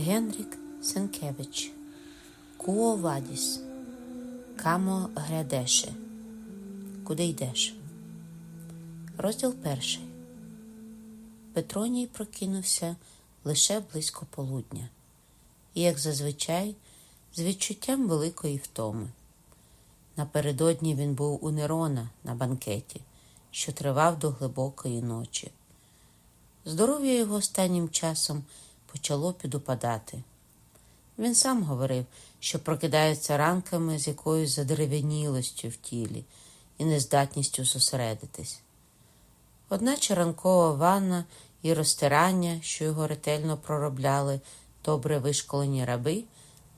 Генрік Сенкевич Куо Вадіс Камо Грядеше Куди йдеш? Розділ перший. Петроній прокинувся лише близько полудня, і, як зазвичай, з відчуттям великої втоми. Напередодні він був у Нерона на банкеті, що тривав до глибокої ночі. Здоров'я його останнім часом почало підупадати. Він сам говорив, що прокидається ранками з якоюсь задерев'янілостю в тілі і нездатністю зосередитись. Одначе ранкова ванна і розтирання, що його ретельно проробляли добре вишколені раби,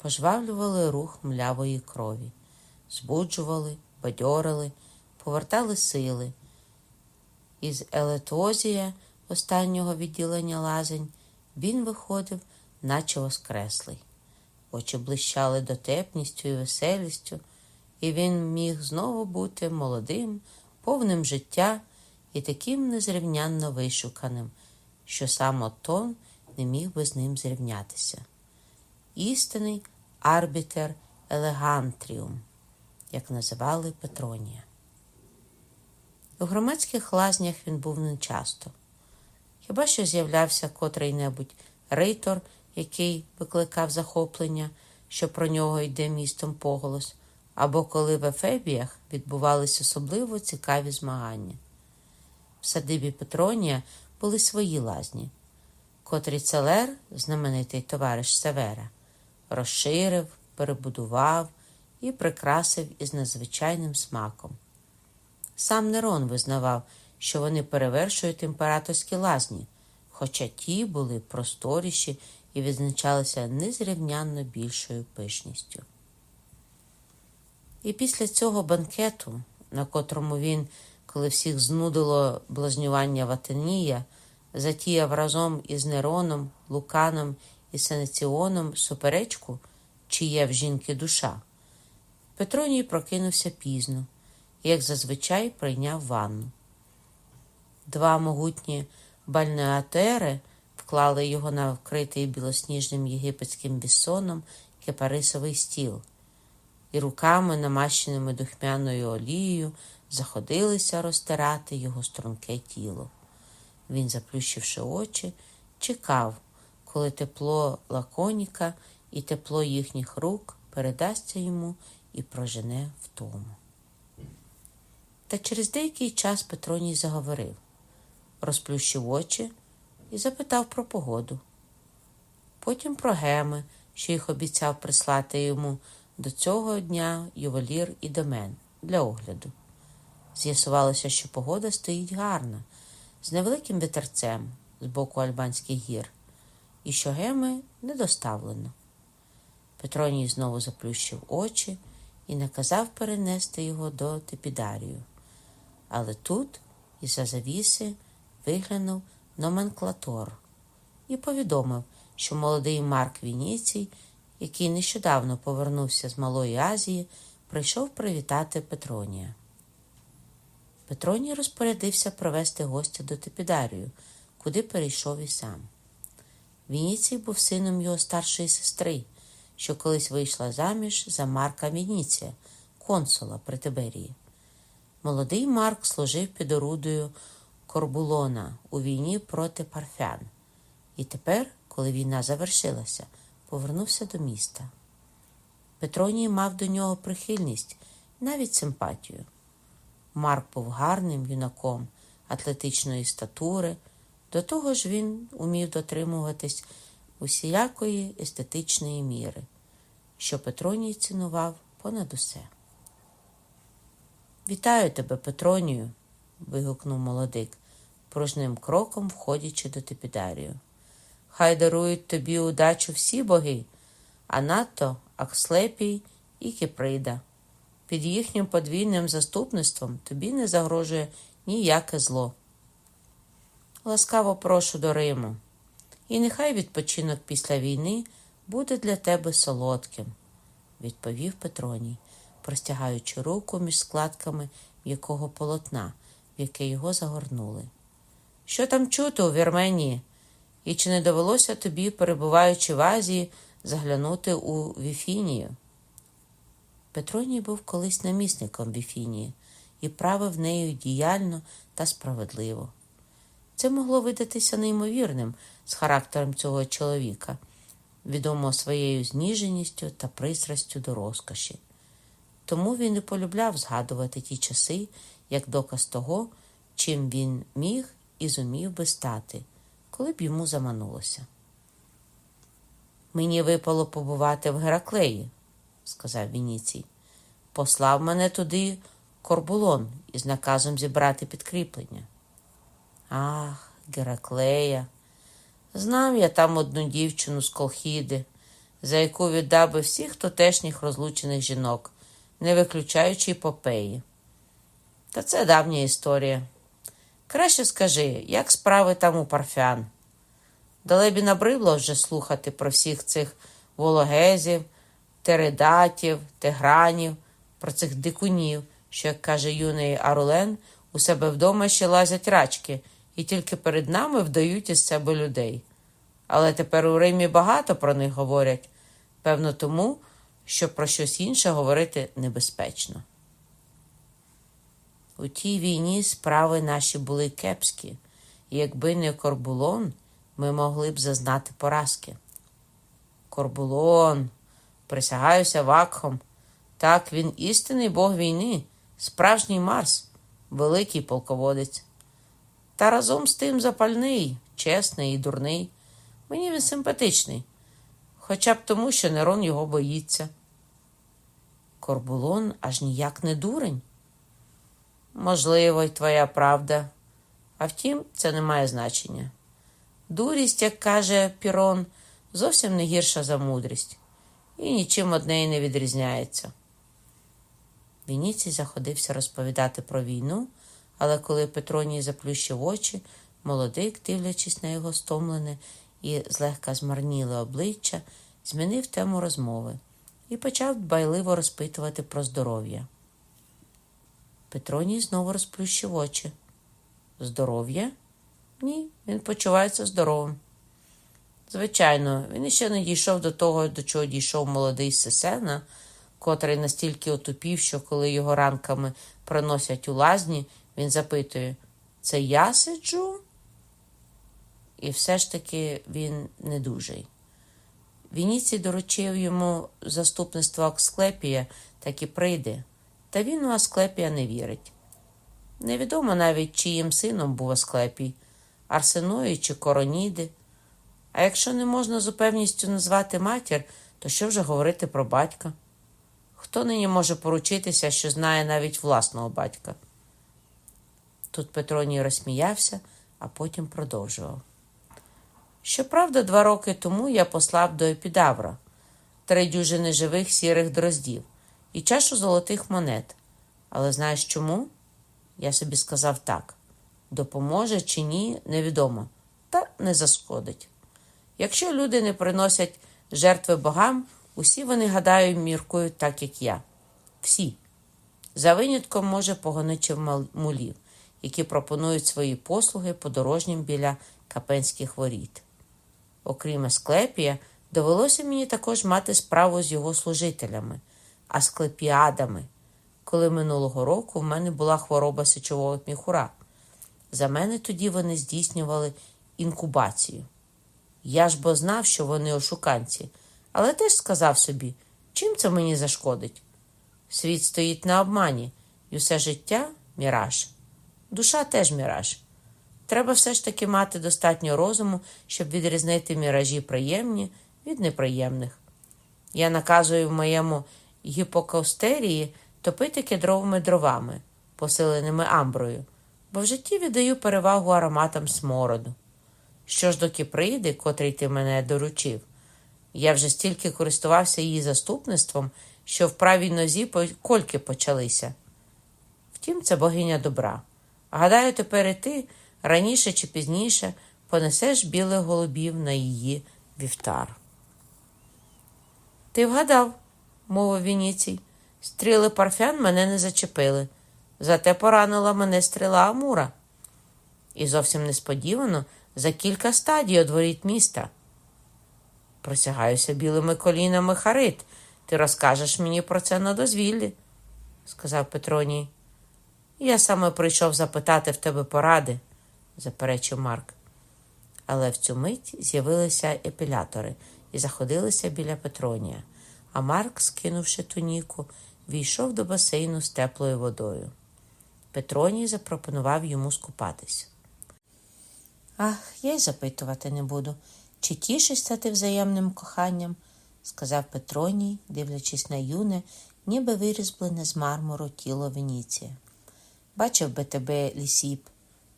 пожвавлювали рух млявої крові, збуджували, бадьорили, повертали сили. Із елетозія останнього відділення лазень він виходив, наче воскреслий. Очі блищали дотепністю і веселістю, і він міг знову бути молодим, повним життя і таким незрівнянно вишуканим, що сам Отон не міг би з ним зрівнятися. Істинний арбітер елегантріум, як називали Петронія. У громадських лазнях він був нечасто. Хіба що з'являвся котрий-небудь рейтор, який викликав захоплення, що про нього йде містом поголос, або коли в Ефебіях відбувались особливо цікаві змагання. В садибі Петронія були свої лазні, котрі Целер, знаменитий товариш Севера, розширив, перебудував і прикрасив із надзвичайним смаком. Сам Нерон визнавав, що вони перевершують імператорські лазні, хоча ті були просторіші і відзначалися незрівнянно більшою пишністю. І після цього банкету, на котрому він, коли всіх знудило блазнювання Ватанія, затіяв разом із Нероном, Луканом і Сенеціоном суперечку, чи є в жінки душа, Петроній прокинувся пізно як зазвичай, прийняв ванну. Два могутні бальнеатери вклали його на вкритий білосніжним єгипетським бісоном кепарисовий стіл, і руками, намащеними духмяною олією, заходилися розтирати його струнке тіло. Він, заплющивши очі, чекав, коли тепло лаконіка і тепло їхніх рук передасться йому і прожене втому. Та через деякий час Петроній заговорив, розплющив очі і запитав про погоду. Потім про геми, що їх обіцяв прислати йому до цього дня ювелір і домен для огляду. З'ясувалося, що погода стоїть гарна, з невеликим вітерцем з боку Альбанських гір, і що геми не доставлено. Петроній знову заплющив очі і наказав перенести його до Тепідарію. Але тут, із за завіси, виглянув номенклатор і повідомив, що молодий Марк Вініцій, який нещодавно повернувся з Малої Азії, прийшов привітати Петронія. Петроній розпорядився провести гостя до Тепідарію, куди перейшов і сам. Вініцій був сином його старшої сестри, що колись вийшла заміж за Марка Вініція, консула при Тиберії. Молодий Марк служив під орудою Корбулона у війні проти парфян, і тепер, коли війна завершилася, повернувся до міста. Петроній мав до нього прихильність, навіть симпатію. Марк був гарним юнаком атлетичної статури, до того ж він умів дотримуватись усілякої естетичної міри, що Петроній цінував понад усе. Вітаю тебе, Петронію, вигукнув молодик, пружним кроком входячи до Тепідарію. Хай дарують тобі удачу всі боги, а надто Акслепій і Кіприда. Під їхнім подвійним заступництвом тобі не загрожує ніяке зло. Ласкаво прошу до Риму, і нехай відпочинок після війни буде для тебе солодким, відповів Петроній, простягаючи руку між складками м'якого полотна, в яке його загорнули. Що там чути у Вірменії? І чи не довелося тобі, перебуваючи в Азії, заглянути у Віфінію? Петроній був колись намісником Віфінії і правив нею діяльно та справедливо. Це могло видатися неймовірним з характером цього чоловіка, відомого своєю зніженістю та пристрастю до розкоші. Тому він і полюбляв згадувати ті часи як доказ того, чим він міг і зумів би стати, коли б йому заманулося. Мені випало побувати в Гераклеї, сказав Вініцій. Послав мене туди Корбулон із наказом зібрати підкріплення. Ах, Гераклея. Знав я там одну дівчину з Колхіди, за яку віддав би всіх тутешніх розлучених жінок, не виключаючи й попеї. Та це давня історія. Краще скажи, як справи там у парфян? Далебі набридло вже слухати про всіх цих вологезів, теридатів, тегранів, про цих дикунів, що, як каже юний Арулен, у себе вдома ще лазять рачки і тільки перед нами вдають із себе людей. Але тепер у Римі багато про них говорять, певно, тому, що про щось інше говорити небезпечно. У тій війні справи наші були кепські, і якби не Корбулон, ми могли б зазнати поразки. Корбулон, присягаюся вакхом. Так, він істинний бог війни, справжній Марс, великий полководець. Та разом з тим запальний, чесний і дурний. Мені він симпатичний, хоча б тому, що Нерон його боїться. Корбулон аж ніяк не дурень. Можливо, й твоя правда. А втім, це не має значення. Дурість, як каже Пірон, зовсім не гірша за мудрість і нічим од неї не відрізняється. Вініцій заходився розповідати про війну, але коли Петроній заплющив очі, молодик, дивлячись на його стомлене і злегка змарніле обличчя, змінив тему розмови і почав дбайливо розпитувати про здоров'я. Петроній знову розплющив очі. Здоров'я? Ні, він почувається здоровим. Звичайно, він іще не дійшов до того, до чого дійшов молодий Сесена, котрий настільки отупів, що коли його ранками приносять у лазні, він запитує Це я сиджу? І все ж таки він не дужий. Вініцій доручив йому заступництво Асклепія, так і прийде, та він у Асклепія не вірить. Невідомо навіть, чиїм сином був Асклепій, Арсеної чи Короніди. А якщо не можна з упевністю назвати матір, то що вже говорити про батька? Хто нині може поручитися, що знає навіть власного батька? Тут Петроній розсміявся, а потім продовжував. Щоправда, два роки тому я послав до Епідавра три дюжини живих сірих дроздів і чашу золотих монет. Але знаєш чому? Я собі сказав так: допоможе чи ні, невідомо, та не заскодить. Якщо люди не приносять жертви богам, усі вони, гадаю, міркують так, як я. Всі. За винятком, може, погоничів мулів, які пропонують свої послуги подорожнім біля капенських воріт. Окрім Асклепія, довелося мені також мати справу з його служителями, асклепіадами, коли минулого року в мене була хвороба сечового міхура. За мене тоді вони здійснювали інкубацію. Я ж бо знав, що вони ошуканці, але теж сказав собі, чим це мені зашкодить? Світ стоїть на обмані, і все життя міраж. Душа теж міраж. Треба все ж таки мати достатньо розуму, щоб відрізнити міражі приємні від неприємних. Я наказую моєму гіпокостерії топити кедровими дровами, посиленими амброю, бо в житті віддаю перевагу ароматам смороду. Що ж до Кіприди, котрий ти мене доручив, я вже стільки користувався її заступництвом, що в правій нозі кольки почалися. Втім, це богиня добра. Гадаю, тепер і ти раніше чи пізніше понесеш білих голубів на її вівтар. Ти вгадав, мовив Вініцій. Стріли парфян мене не зачепили, зате поранила мене стріла Амура. І зовсім несподівано за кілька стадій одворіть міста. Присягаюся білими колінами Харит. Ти розкажеш мені про це на дозвіллі, сказав Петроній. Я саме прийшов запитати в тебе поради, заперечив Марк. Але в цю мить з'явилися епілятори і заходилися біля Петронія, а Марк, скинувши туніку, війшов до басейну з теплою водою. Петроній запропонував йому скупатись. Ах, я й запитувати не буду, чи тішишся ти взаємним коханням, сказав Петроній, дивлячись на юне, ніби вирізблене з мармуру тіло Веніція. Бачив би тебе, лісіп,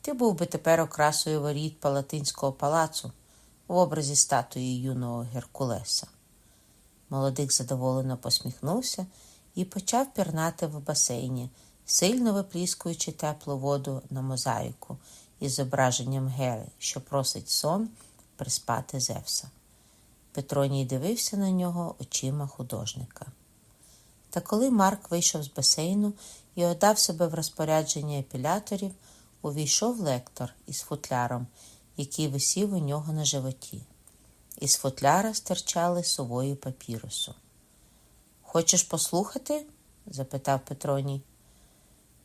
ти був би тепер окрасою воріт Палатинського палацу в образі статуї юного Геркулеса. Молодик задоволено посміхнувся і почав пірнати в басейні, сильно випліскуючи теплу воду на мозаїку із зображенням Гери, що просить сон приспати Зевса. Петроній дивився на нього очима художника. Та коли Марк вийшов з басейну і отдав себе в розпорядження епіляторів, увійшов лектор із футляром, який висів у нього на животі. Із футляра стирчали сової папірусу. Хочеш послухати? запитав Петроній.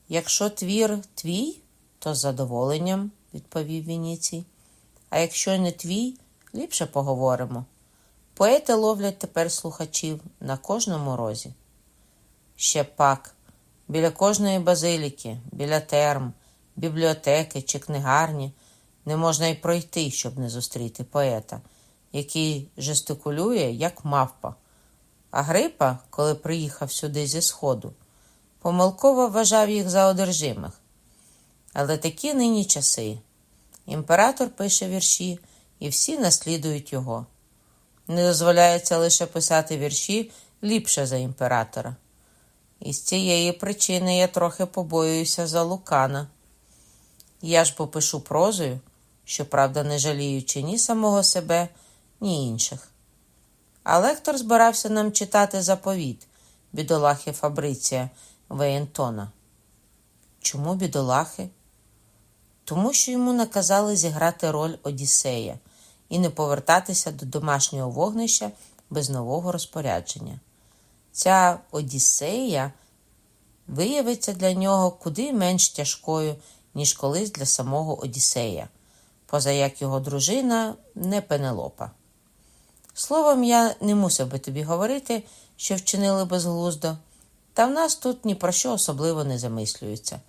Якщо твір твій, то з задоволенням, відповів Вініцій. А якщо не твій, ліпше поговоримо. Поети ловлять тепер слухачів на кожному розі. Ще пак, біля кожної базиліки, біля терм, бібліотеки чи книгарні не можна й пройти, щоб не зустріти поета, який жестикулює, як мавпа. А Грипа, коли приїхав сюди зі Сходу, помилково вважав їх за одержимих. Але такі нині часи. Імператор пише вірші, і всі наслідують його. Не дозволяється лише писати вірші ліпше за імператора. І з цієї причини я трохи побоююся за Лукана. Я ж попишу прозою, щоправда, не жаліючи ні самого себе, ні інших. А лектор збирався нам читати заповіт бідолахи Фабриція Веєнтона. Чому бідолахи? Тому що йому наказали зіграти роль Одіссея і не повертатися до домашнього вогнища без нового розпорядження. Ця Одіссея виявиться для нього куди менш тяжкою, ніж колись для самого Одіссея, поза як його дружина не Пенелопа. Словом, я не мусив би тобі говорити, що вчинили безглуздо, та в нас тут ні про що особливо не замислюються.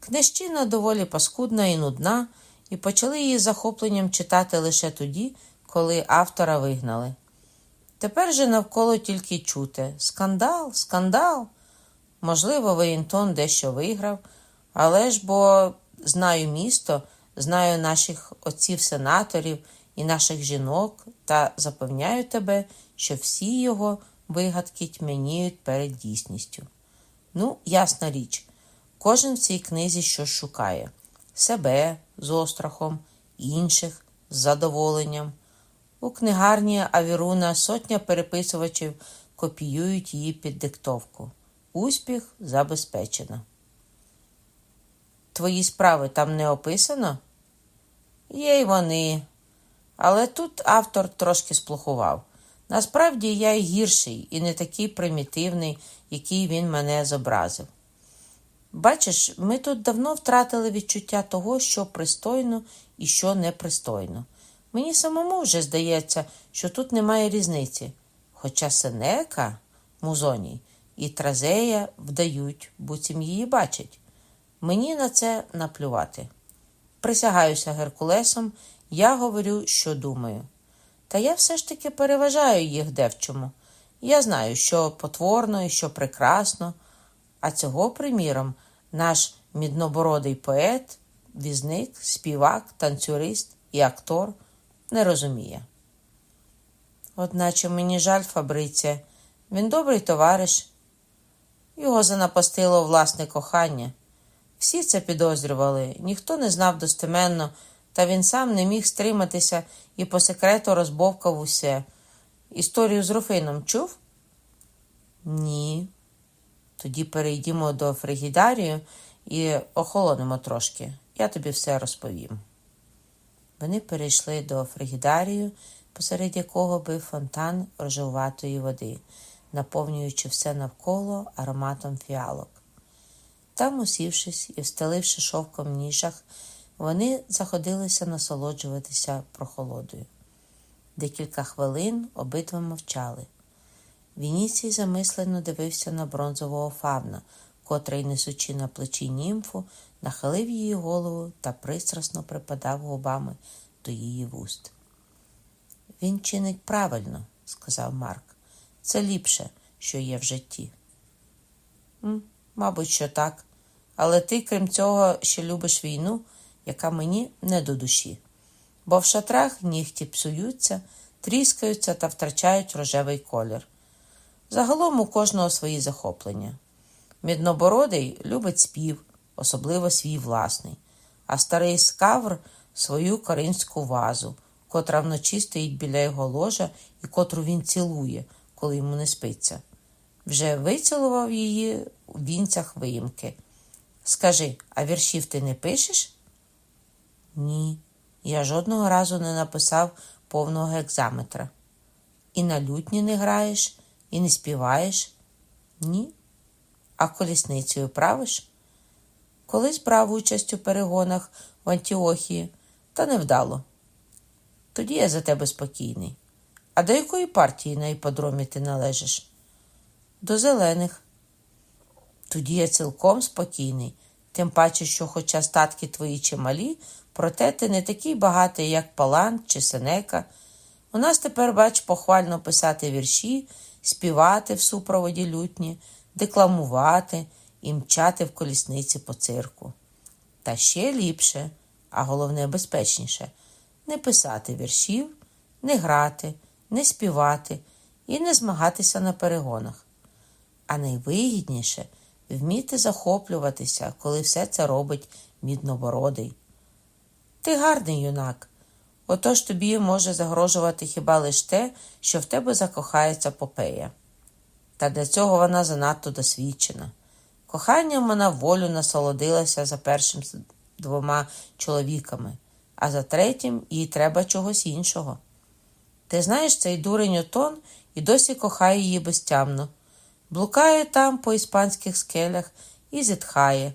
Книжчина доволі паскудна і нудна, і почали її захопленням читати лише тоді, коли автора вигнали. Тепер же навколо тільки чути скандал, скандал. Можливо, Воєнтон дещо виграв, але ж бо знаю місто, знаю наших отців-сенаторів і наших жінок, та запевняю тебе, що всі його вигадки тьмяніють перед дійсністю. Ну, ясна річ, кожен в цій книзі щось шукає себе з острахом, інших з задоволенням. У книгарні Авіруна сотня переписувачів копіюють її під диктовку. Успіх забезпечено. Твої справи там не описано? Є й вони. Але тут автор трошки сплохував. Насправді я й гірший і не такий примітивний, який він мене зобразив. Бачиш, ми тут давно втратили відчуття того, що пристойно і що непристойно. Мені самому вже здається, що тут немає різниці. Хоча Сенека, Музоній і Тразея вдають, буцім її бачать. Мені на це наплювати. Присягаюся Геркулесом, я говорю, що думаю. Та я все ж таки переважаю їх девчому. Я знаю, що потворно і що прекрасно, а цього, приміром, наш міднобородий поет, візник, співак, танцюрист і актор не розуміє. Одначе мені жаль Фабриція, він добрий товариш. Його занапастило власне кохання. Всі це підозрювали, ніхто не знав достеменно, та він сам не міг стриматися і по секрету розбовкав усе. Історію з Руфином чув? Ні. Тоді перейдімо до Фригідарію і охолонемо трошки. Я тобі все розповім. Вони перейшли до фригідарію, посеред якого бив фонтан рожевуватої води, наповнюючи все навколо ароматом фіалок. Там, усівшись і встеливши шовком в ніжах, вони заходилися насолоджуватися прохолодою. Декілька хвилин обидва мовчали. Вініцій замислено дивився на бронзового фавна, котрий, несучи на плечі німфу, нахилив її голову та пристрасно припадав губами до її вуст. Він чинить правильно, сказав Марк. Це ліпше, що є в житті. Мабуть, що так. Але ти, крім цього, ще любиш війну, яка мені не до душі. Бо в шатрах нігті псуються, тріскаються та втрачають рожевий колір. Загалом у кожного свої захоплення. Міднобородий любить спів, особливо свій власний, а старий скавр свою коринську вазу, котра вночі стоїть біля його ложа і котру він цілує, коли йому не спиться. Вже вицілував її у вінцях виїмки. Скажи, а віршів ти не пишеш? Ні, я жодного разу не написав повного гекзаметра. І на лютні не граєш, і не співаєш? Ні. А колісницею правиш? Колись брав участь у перегонах в Антіохії, та невдало. Тоді я за тебе спокійний. А до якої партії на іподромі ти належиш? До зелених. Тоді я цілком спокійний, тим паче, що, хоча статки твої чималі, проте ти не такий багатий, як Палан чи Сенека. У нас тепер, бач, похвально писати вірші, співати в супроводі лютні, декламувати і мчати в колісниці по цирку. Та ще ліпше, а головне безпечніше не писати віршів, не грати, не співати і не змагатися на перегонах. А найвигідніше вміти захоплюватися, коли все це робить міднобородий. Ти гарний юнак, отож тобі може загрожувати хіба лише те, що в тебе закохається попея. Та для цього вона занадто досвідчена. Коханням вона волю насолодилася за першим двома чоловіками, а за третім їй треба чогось іншого. Ти знаєш, цей дурень Отон і досі кохає її безтямно, блукає там по іспанських скелях і зітхає.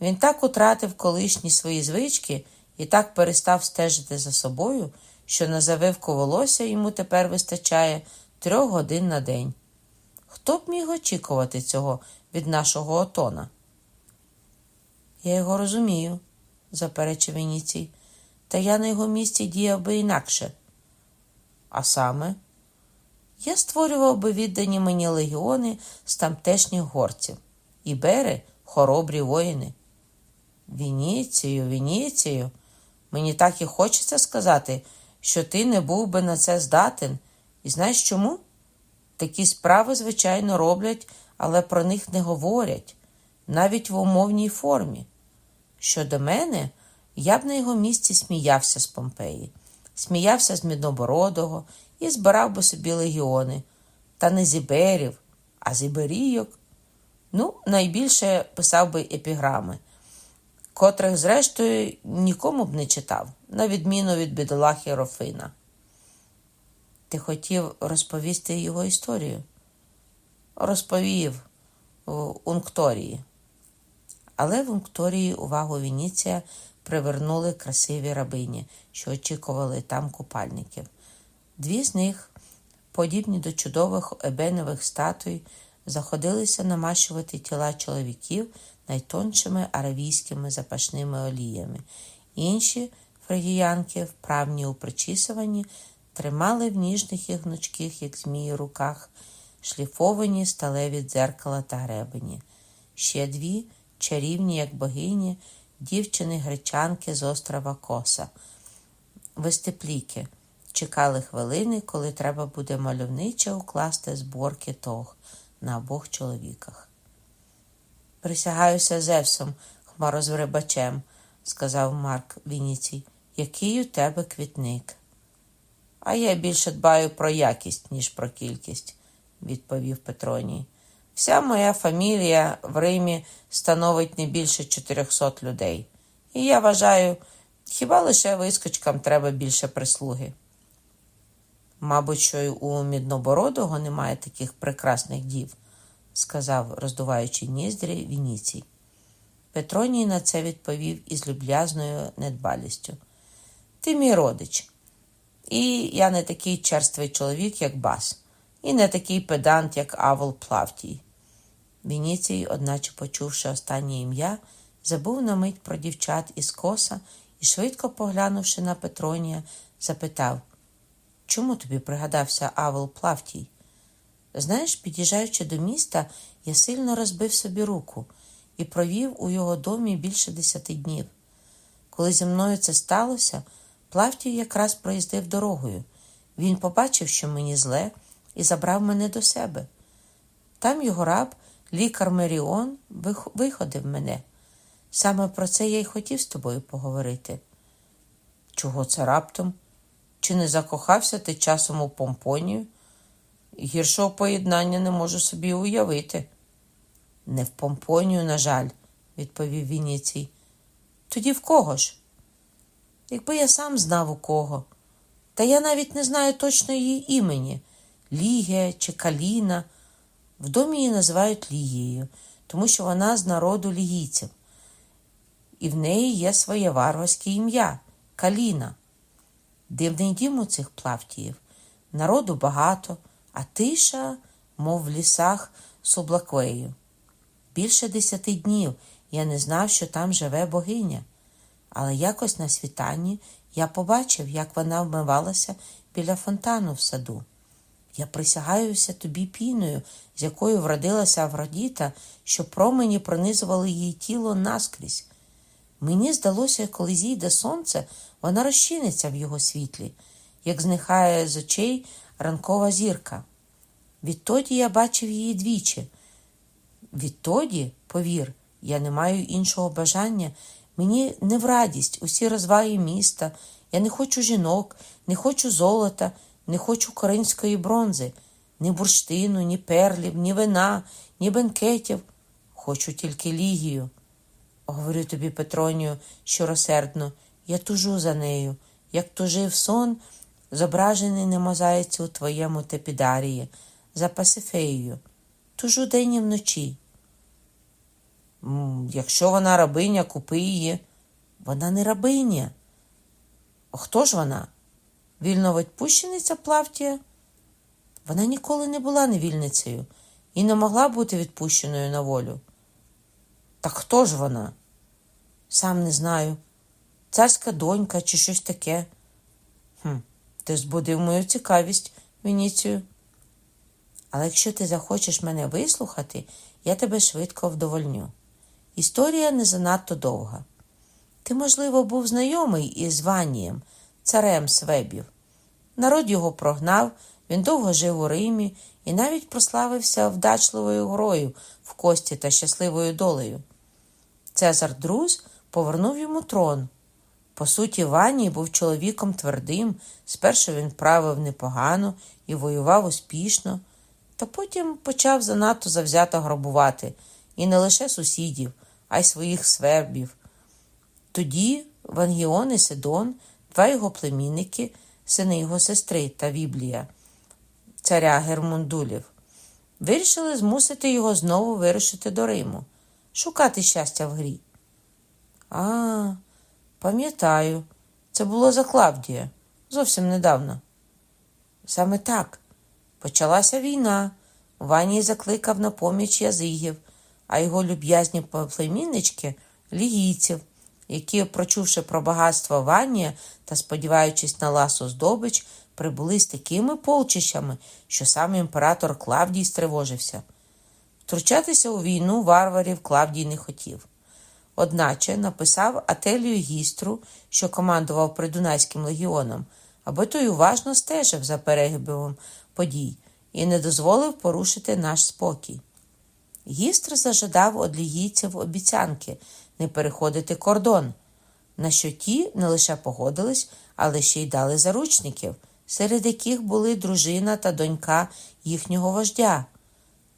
Він так утратив колишні свої звички і так перестав стежити за собою, що на завивку волосся йому тепер вистачає трьох годин на день. Хто б міг очікувати цього від нашого Отона? Я його розумію, заперечив Веніцій, та я на його місці діяв би інакше. А саме, я створював би віддані мені легіони з тамтешніх горців, ібери хоробрі воїни. Вініцію, Вініцію, мені так і хочеться сказати, що ти не був би на це здатен. І знаєш чому? Такі справи, звичайно, роблять, але про них не говорять, навіть в умовній формі. Щодо мене, я б на його місці сміявся з Помпеї, сміявся з Міднобородого і збирав би собі легіони, та не зіберів, а зіберійок. Ну, найбільше писав би епіграми, котрих, зрештою, нікому б не читав, на відміну від бідолахи Рофина. Ти хотів розповісти його історію? Розповів в Ункторії. Але в Ункторії увагу Вініція привернули красиві рабині, що очікували там купальників. Дві з них, подібні до чудових ебенових статуй, заходилися намащувати тіла чоловіків найтоншими аравійськими запашними оліями. Інші фригіянки, вправні у причісуванні, тримали в ніжних і гнучких, як змії, руках, шліфовані сталеві дзеркала та гребені. Ще дві, чарівні, як богині, дівчини гречанки з острова Коса, вестепліки, чекали хвилини, коли треба буде мальовниче укласти зборки тог на обох чоловіках. Присягаюся Зевсом, хмарозрибачем, сказав Марк Вініцій, який у тебе квітник. А я більше дбаю про якість, ніж про кількість, відповів Петроній. Вся моя фамілія в Римі становить не більше 400 людей. І я вважаю, Хіба лише вискочкам треба більше прислуги? Мабуть, що й у Міднобородого немає таких прекрасних дів, сказав, роздуваючи ніздрі Вініцій. Петроній на це відповів із люб'язною недбалістю. Ти мій родич, і я не такий черствий чоловік, як Бас, і не такий педант, як Авол Плавтій. Вініцій, одначе почувши останнє ім'я, забув на мить про дівчат із коса і, швидко поглянувши на Петронія, запитав Чому тобі пригадався Авел Плавтій? Знаєш, під'їжджаючи до міста, я сильно розбив собі руку і провів у його домі більше десяти днів. Коли зі мною це сталося, Плавтій якраз проїздив дорогою. Він побачив, що мені зле, і забрав мене до себе. Там його раб, лікар Меріон, виходив мене. Саме про це я й хотів з тобою поговорити. Чого це раптом? Чи не закохався ти часом у помпонію? Гіршого поєднання не можу собі уявити. Не в помпонію, на жаль, відповів Вініцій. Тоді в кого ж? Якби я сам знав у кого. Та я навіть не знаю точно її імені Лігія чи Каліна. В домі її називають Лігією, тому що вона з народу лігійців. І в неї є своє варварське ім'я Каліна. Дивний дім у цих плавтіїв. Народу багато, а тиша, мов в лісах Сублаквею. Більше десяти днів я не знав, що там живе богиня, але якось на світанні я побачив, як вона вмивалася біля фонтану в саду. Я присягаюся тобі піною, з якою вродилася Авродіта, що промені пронизували її тіло наскрізь. Мені здалося, коли зійде сонце, вона розчиниться в його світлі, як зникає з очей ранкова зірка. Відтоді я бачив її двічі. Відтоді, повір, я не маю іншого бажання. Мені не в радість усі розваги міста. Я не хочу жінок, не хочу золота, не хочу коринської бронзи, ні бурштину, ні перлів, ні вина, ні бенкетів. Хочу тільки лігію. Говорю тобі, Петронію, щоросердно, я тужу за нею, як тужив сон, зображений на мозаїці у твоєму тепідарії, за Пасифеєю. Тужу день і вночі. Якщо вона рабиня, купи її. Вона не рабиня. Хто ж вона? Вільновідпущениця Плавтія? Вона ніколи не була невільницею і не могла бути відпущеною на волю. Так хто ж вона? Сам не знаю. Царська донька чи щось таке. Хм, Ти збудив мою цікавість, Вініцію. Але якщо ти захочеш мене вислухати, я тебе швидко вдовольню. Історія не занадто довга. Ти, можливо, був знайомий із Ванієм, царем Свебів. Народ його прогнав, він довго жив у Римі і навіть прославився вдачливою грою в кості та щасливою долею. Цезар Друз повернув йому трон. По суті, Ваній був чоловіком твердим, спершу він правив непогано і воював успішно, та потім почав занадто завзято грабувати і не лише сусідів, а й своїх свербів. Тоді Вангіон і Сидон, два його племінники, сини його сестри та Віблія, царя Гермундулів, вирішили змусити його знову вирушити до Риму шукати щастя в грі. А, пам'ятаю, це було за Клавдія зовсім недавно. Саме так почалася війна. Ваній закликав на поміч язигів, а його люб'язні племіннички лігійців, які, прочувши про багатство Ванія та сподіваючись на ласу здобич, прибули з такими полчищами, що сам імператор Клавдій стривожився. Втручатися у війну варварів Клавдій не хотів. Одначе написав Ателію Гістру, що командував Придунайським легіоном, аби той уважно стежив за перегибом подій і не дозволив порушити наш спокій. Гістр зажадав од лігійців обіцянки не переходити кордон, на що ті не лише погодились, але ще й дали заручників, серед яких були дружина та донька їхнього вождя.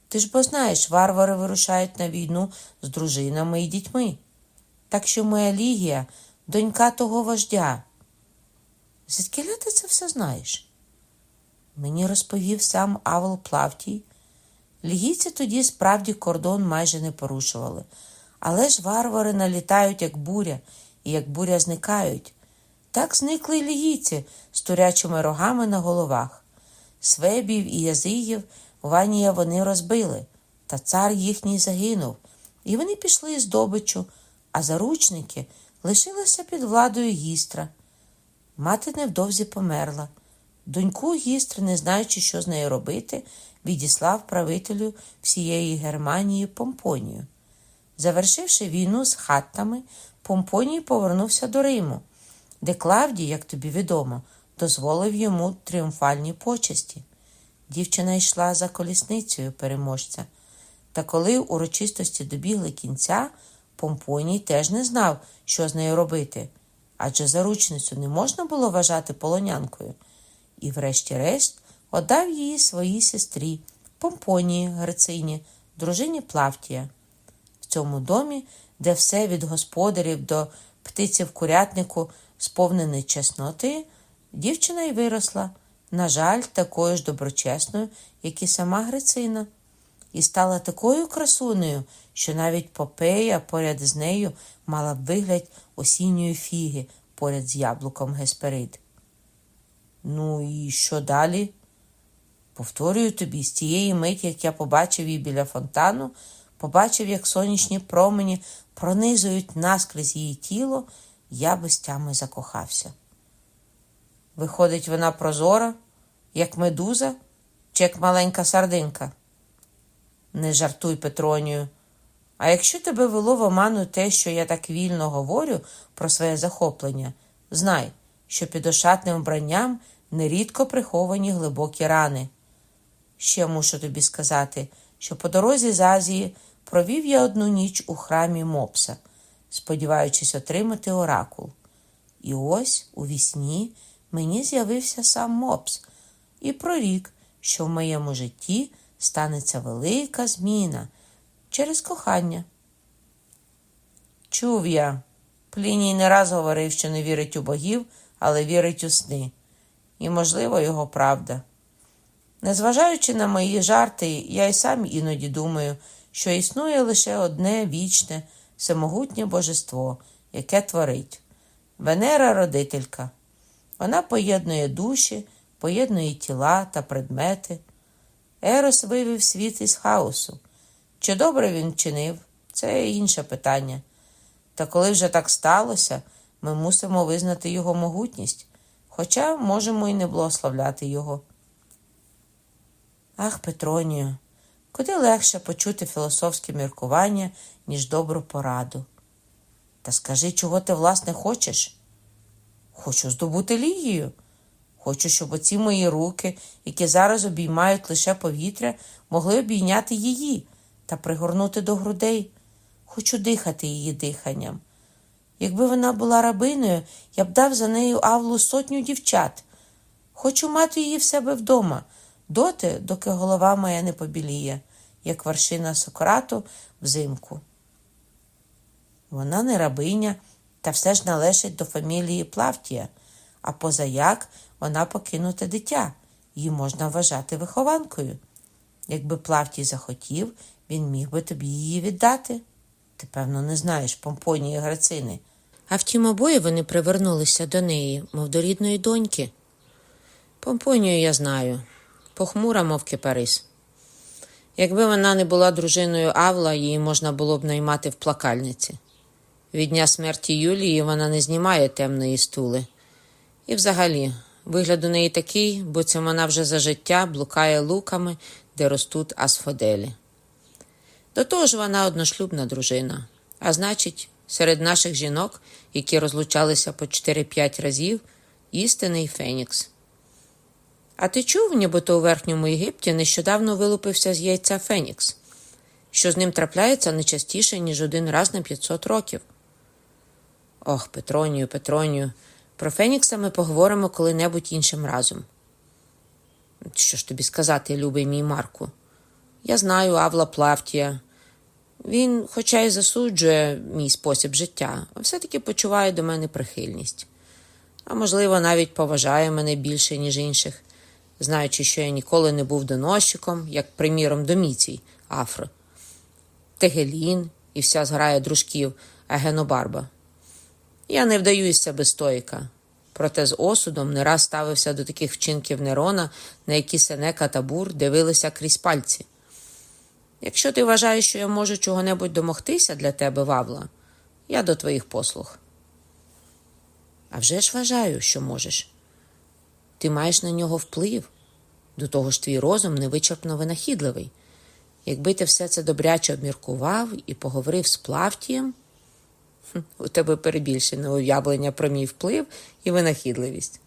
Ти ж бо знаєш, варвари вирушають на війну з дружинами і дітьми. Так що моя лігія донька того вождя. Звідки ти це все знаєш? Мені розповів сам Авел Плавтій. Лігійці тоді справді кордон майже не порушували, але ж варвари налітають, як буря, і як буря зникають. Так зникли й лігійці з турячими рогами на головах. Свебів і язиїв Ванія вони розбили, та цар їхній загинув, і вони пішли з добичу, а заручники лишилися під владою гістра. Мати невдовзі померла. Доньку гістр, не знаючи, що з нею робити, відіслав правителю всієї Германії Помпонію. Завершивши війну з хаттами, Помпоній повернувся до Риму, де Клавдій, як тобі відомо, дозволив йому тріумфальні почесті. Дівчина йшла за колісницею переможця. Та коли урочистості добігли кінця, Помпоній теж не знав, що з нею робити, адже заручницю не можна було вважати полонянкою, і, врешті-решт, отдав її своїй сестрі, Помпонії Грицині, дружині Плавтія. В цьому домі, де все від господарів до птиці в курятнику сповнене чесноти, дівчина й виросла, на жаль, такою ж доброчесною, як і сама Грицина, і стала такою красунею, що навіть Попея поряд з нею мала б вигляд осінньої фіги поряд з яблуком Гесперид. Ну і що далі? Повторюю тобі, з тієї миті, як я побачив її біля фонтану, побачив, як сонячні промені пронизують наскрізь її тіло, я без тями закохався. Виходить, вона прозора, як медуза чи як маленька сардинка. Не жартуй, Петронію. А якщо тебе вело в оману те, що я так вільно говорю про своє захоплення, знай, що під ошатним вбранням нерідко приховані глибокі рани. Ще мушу тобі сказати, що по дорозі з Азії провів я одну ніч у храмі Мопса, сподіваючись отримати оракул. І ось у вісні мені з'явився сам Мопс і прорік, що в моєму житті станеться велика зміна через кохання. Чув я. Пліній не раз говорив, що не вірить у богів, але вірить у сни. І, можливо, його правда. Незважаючи на мої жарти, я й сам іноді думаю, що існує лише одне вічне, всемогутнє божество, яке творить Венера родителька. Вона поєднує душі, поєднує тіла та предмети. Ерос вивів світ із хаосу. Чи добре він чинив, це інше питання. Та коли вже так сталося, ми мусимо визнати його могутність, хоча можемо і не благословляти його. Ах, Петронію, куди легше почути філософське міркування, ніж добру пораду. Та скажи, чого ти, власне, хочеш? Хочу здобути лігію. Хочу, щоб оці мої руки, які зараз обіймають лише повітря, могли обійняти її та пригорнути до грудей. Хочу дихати її диханням. Якби вона була рабиною, я б дав за нею Авлу сотню дівчат. Хочу мати її в себе вдома, доти, доки голова моя не побіліє, як вершина Сократу взимку. Вона не рабиня, та все ж належить до фамілії Плавтія, а позаяк вона покинуте дитя, її можна вважати вихованкою. Якби Плавтій захотів, він міг би тобі її віддати. Ти, певно, не знаєш помпонії Грацини. А втім, обоє вони привернулися до неї, мов до рідної доньки. Помпонію я знаю, похмура, мов кипарис. Якби вона не була дружиною Авла, її можна було б наймати в плакальниці. Від дня смерті Юлії вона не знімає темної стули. І взагалі, вигляд у неї такий, бо це вона вже за життя блукає луками, де ростуть асфоделі. До того ж, вона одношлюбна дружина, а значить, серед наших жінок, які розлучалися по 4-5 разів, істинний Фенікс. А ти чув, нібито у верхньому Єгипті нещодавно вилупився з яйця Фенікс, що з ним трапляється не частіше, ніж один раз на 500 років. Ох, Петронію, Петронію, про Фенікса ми поговоримо коли-небудь іншим разом. Що ж тобі сказати, любий мій Марку? Я знаю Авла Плавтія. Він, хоча й засуджує мій спосіб життя, все-таки почуває до мене прихильність. А можливо, навіть поважає мене більше, ніж інших, знаючи, що я ніколи не був доносчиком, як, приміром, Доміцій, Афро, Тегелін і вся зграя дружків Егенобарба. Я не вдаю із себе стоїка, проте з осудом не раз ставився до таких вчинків Нерона, на які Сенека та Бур дивилися крізь пальці. Якщо ти вважаєш, що я можу чого-небудь домогтися для тебе, Вавла, я до твоїх послуг. А вже ж вважаю, що можеш. Ти маєш на нього вплив. До того ж, твій розум невичерпно винахідливий. Якби ти все це добряче обміркував і поговорив з Плавтієм, у тебе перебільшене уявлення про мій вплив і винахідливість.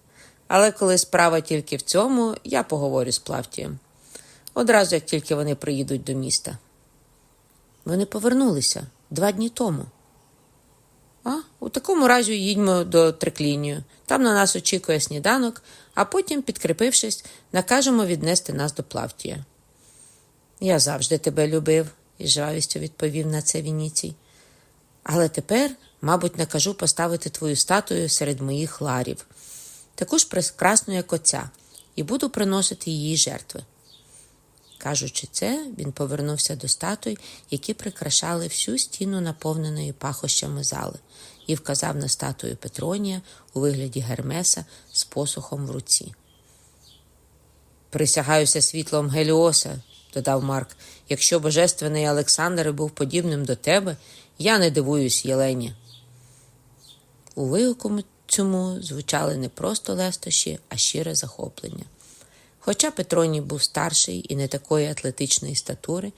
Але коли справа тільки в цьому, я поговорю з Плавтієм. Одразу, як тільки вони приїдуть до міста. Вони повернулися два дні тому. А, у такому разі їдьмо до Триклінію. Там на нас очікує сніданок, а потім, підкріпившись, накажемо віднести нас до Плавтія. Я завжди тебе любив, із жавістю відповів на це Вініцій. Але тепер, мабуть, накажу поставити твою статую серед моїх ларів, таку ж прекрасну, як оця, і буду приносити її жертви. Кажучи це, він повернувся до статуй, які прикрашали всю стіну наповненої пахощами зали, і вказав на статую Петронія у вигляді Гермеса з посухом в руці. Присягаюся світлом Геліоса, додав Марк. Якщо божественний Олександр був подібним до тебе, я не дивуюсь Єлені. У вигуку цьому звучали не просто лестощі, а щире захоплення. Хоча Петроній був старший і не такої атлетичної статури,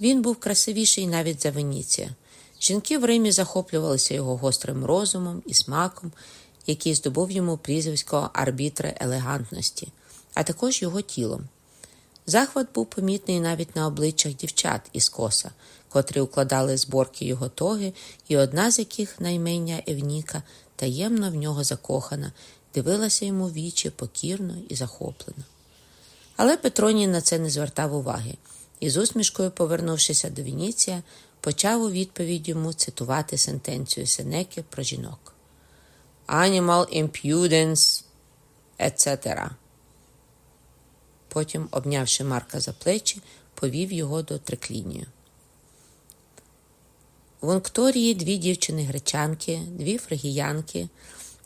він був красивіший навіть за Веніція. Жінки в Римі захоплювалися його гострим розумом і смаком, який здобув йому прізвисько арбітра елегантності, а також його тілом. Захват був помітний навіть на обличчях дівчат із коса, котрі укладали зборки його тоги, і одна з яких наймення Евніка, таємно в нього закохана, дивилася йому вічі покірно і захоплено. Але Петроній на це не звертав уваги і, з усмішкою, повернувшися до Вініція, почав у відповідь йому цитувати сентенцію Сенеки про жінок. Animal impudence, etc. Потім, обнявши Марка за плечі, повів його до триклінію. В Онкторії дві дівчини-гречанки, дві фригіянки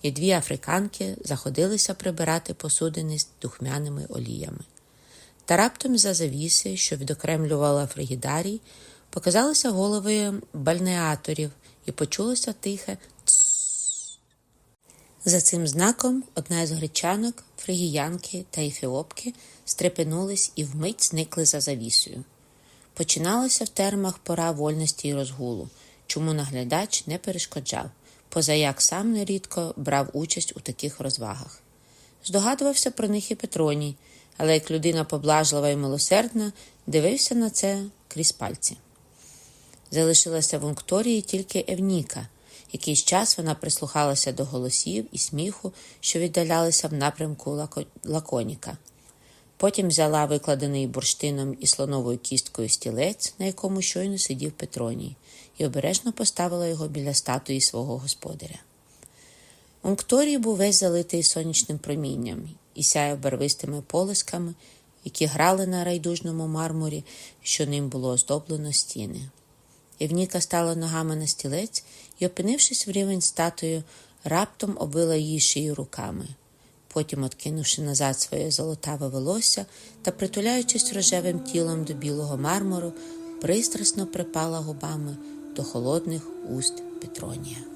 і дві африканки заходилися прибирати посудини з духмяними оліями. Та раптом за завіси, що відокремлювала фригідарій, показалися голови бальнеаторів і почулося тихе «Тссс». За цим знаком одна з гречанок, фригіянки та ефіопки стрепенулись і вмить зникли за завісою. Починалася в термах пора вольності й розгулу, чому наглядач не перешкоджав, позаяк сам нерідко брав участь у таких розвагах. Здогадувався про них і Петроній, але як людина поблажлива і милосердна, дивився на це крізь пальці. Залишилася в Ункторії тільки Евніка. Якийсь час вона прислухалася до голосів і сміху, що віддалялися в напрямку лако... лаконіка. Потім взяла викладений бурштином і слоновою кісткою стілець, на якому щойно сидів Петроній, і обережно поставила його біля статуї свого господаря. Ункторій був весь залитий сонячним промінням і сяяв барвистими полисками, які грали на райдужному мармурі, що ним було оздоблено стіни. Євніка стала ногами на стілець і, опинившись в рівень статую, раптом обвила її шию руками. Потім, откинувши назад своє золотаве волосся та притуляючись рожевим тілом до білого мармуру, пристрасно припала губами до холодних уст Петронія.